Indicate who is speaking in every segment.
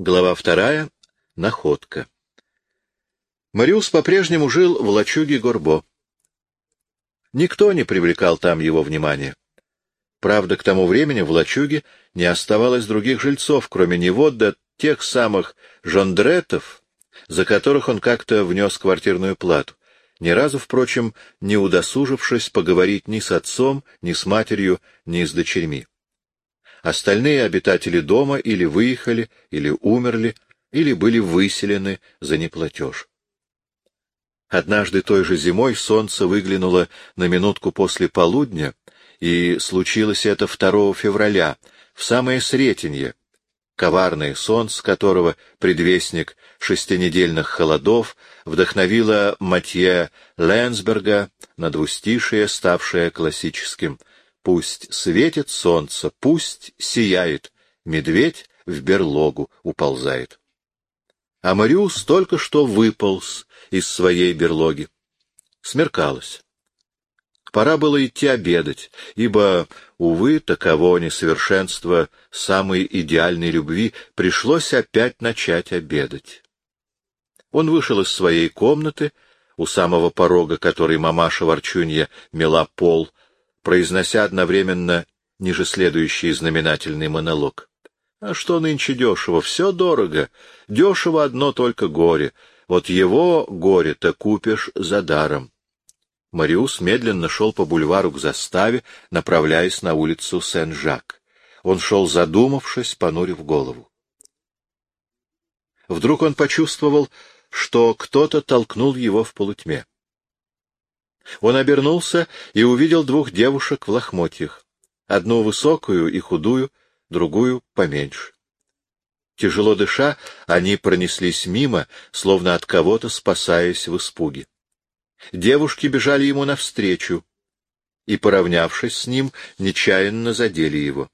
Speaker 1: Глава вторая. Находка. Мариус по-прежнему жил в лачуге Горбо. Никто не привлекал там его внимания. Правда, к тому времени в лачуге не оставалось других жильцов, кроме него, до тех самых жондретов, за которых он как-то внес квартирную плату, ни разу, впрочем, не удосужившись поговорить ни с отцом, ни с матерью, ни с дочерьми. Остальные обитатели дома или выехали, или умерли, или были выселены за неплатеж. Однажды той же зимой солнце выглянуло на минутку после полудня, и случилось это 2 февраля, в самое Сретенье, коварное солнце которого, предвестник шестинедельных холодов, вдохновило Матье Ленсберга на двустишие, ставшее классическим — Пусть светит солнце, пусть сияет, медведь в берлогу уползает. А Мариус только что выполз из своей берлоги. Смеркалось. Пора было идти обедать, ибо, увы, таково несовершенство самой идеальной любви, пришлось опять начать обедать. Он вышел из своей комнаты, у самого порога которой мамаша Ворчунья мела пол, произнося одновременно ниже следующий знаменательный монолог. А что нынче дешево? Все дорого. Дешево одно только горе. Вот его горе-то купишь за даром. Мариус медленно шел по бульвару к заставе, направляясь на улицу Сен-Жак. Он шел задумавшись, понурив голову. Вдруг он почувствовал, что кто-то толкнул его в полутьме. Он обернулся и увидел двух девушек в лохмотьях. Одну высокую и худую, другую поменьше. Тяжело дыша, они пронеслись мимо, словно от кого-то спасаясь в испуге. Девушки бежали ему навстречу и, поравнявшись с ним, нечаянно задели его.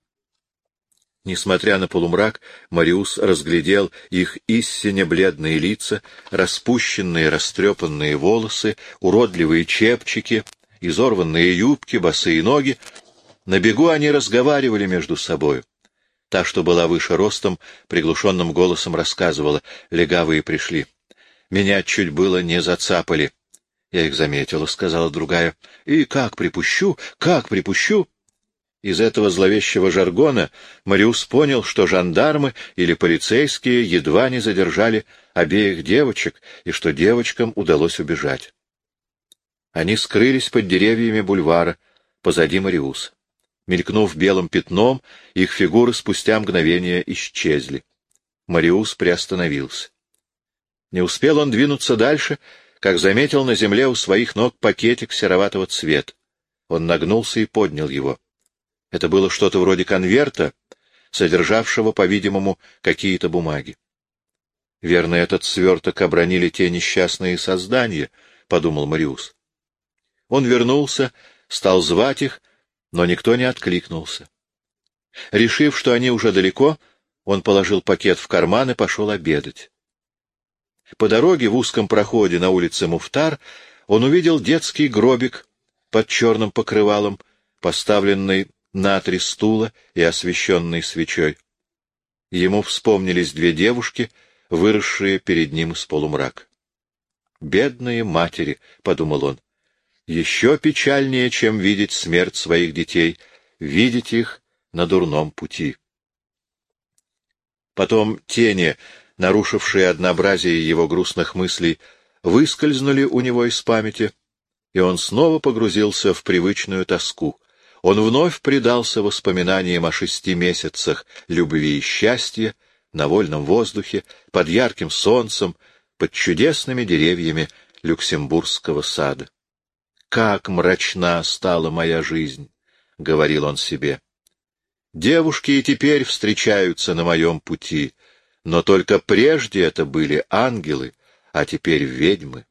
Speaker 1: Несмотря на полумрак, Мариус разглядел их истинно бледные лица, распущенные растрепанные волосы, уродливые чепчики, изорванные юбки, босые ноги. На бегу они разговаривали между собою. Та, что была выше ростом, приглушенным голосом рассказывала. Легавые пришли. Меня чуть было не зацапали. — Я их заметила, — сказала другая. — И как припущу, как припущу? Из этого зловещего жаргона Мариус понял, что жандармы или полицейские едва не задержали обеих девочек, и что девочкам удалось убежать. Они скрылись под деревьями бульвара, позади Мариуса. Мелькнув белым пятном, их фигуры спустя мгновение исчезли. Мариус приостановился. Не успел он двинуться дальше, как заметил на земле у своих ног пакетик сероватого цвета. Он нагнулся и поднял его. Это было что-то вроде конверта, содержавшего, по-видимому, какие-то бумаги. Верно, этот сверток обронили те несчастные создания, — подумал Мариус. Он вернулся, стал звать их, но никто не откликнулся. Решив, что они уже далеко, он положил пакет в карман и пошел обедать. По дороге в узком проходе на улице Муфтар он увидел детский гробик под черным покрывалом, поставленный на три стула и освещенный свечой. Ему вспомнились две девушки, выросшие перед ним из полумрак. «Бедные матери», — подумал он, — «еще печальнее, чем видеть смерть своих детей, видеть их на дурном пути». Потом тени, нарушившие однообразие его грустных мыслей, выскользнули у него из памяти, и он снова погрузился в привычную тоску. Он вновь предался воспоминаниям о шести месяцах любви и счастья, на вольном воздухе, под ярким солнцем, под чудесными деревьями Люксембургского сада. «Как мрачна стала моя жизнь!» — говорил он себе. «Девушки и теперь встречаются на моем пути, но только прежде это были ангелы, а теперь ведьмы».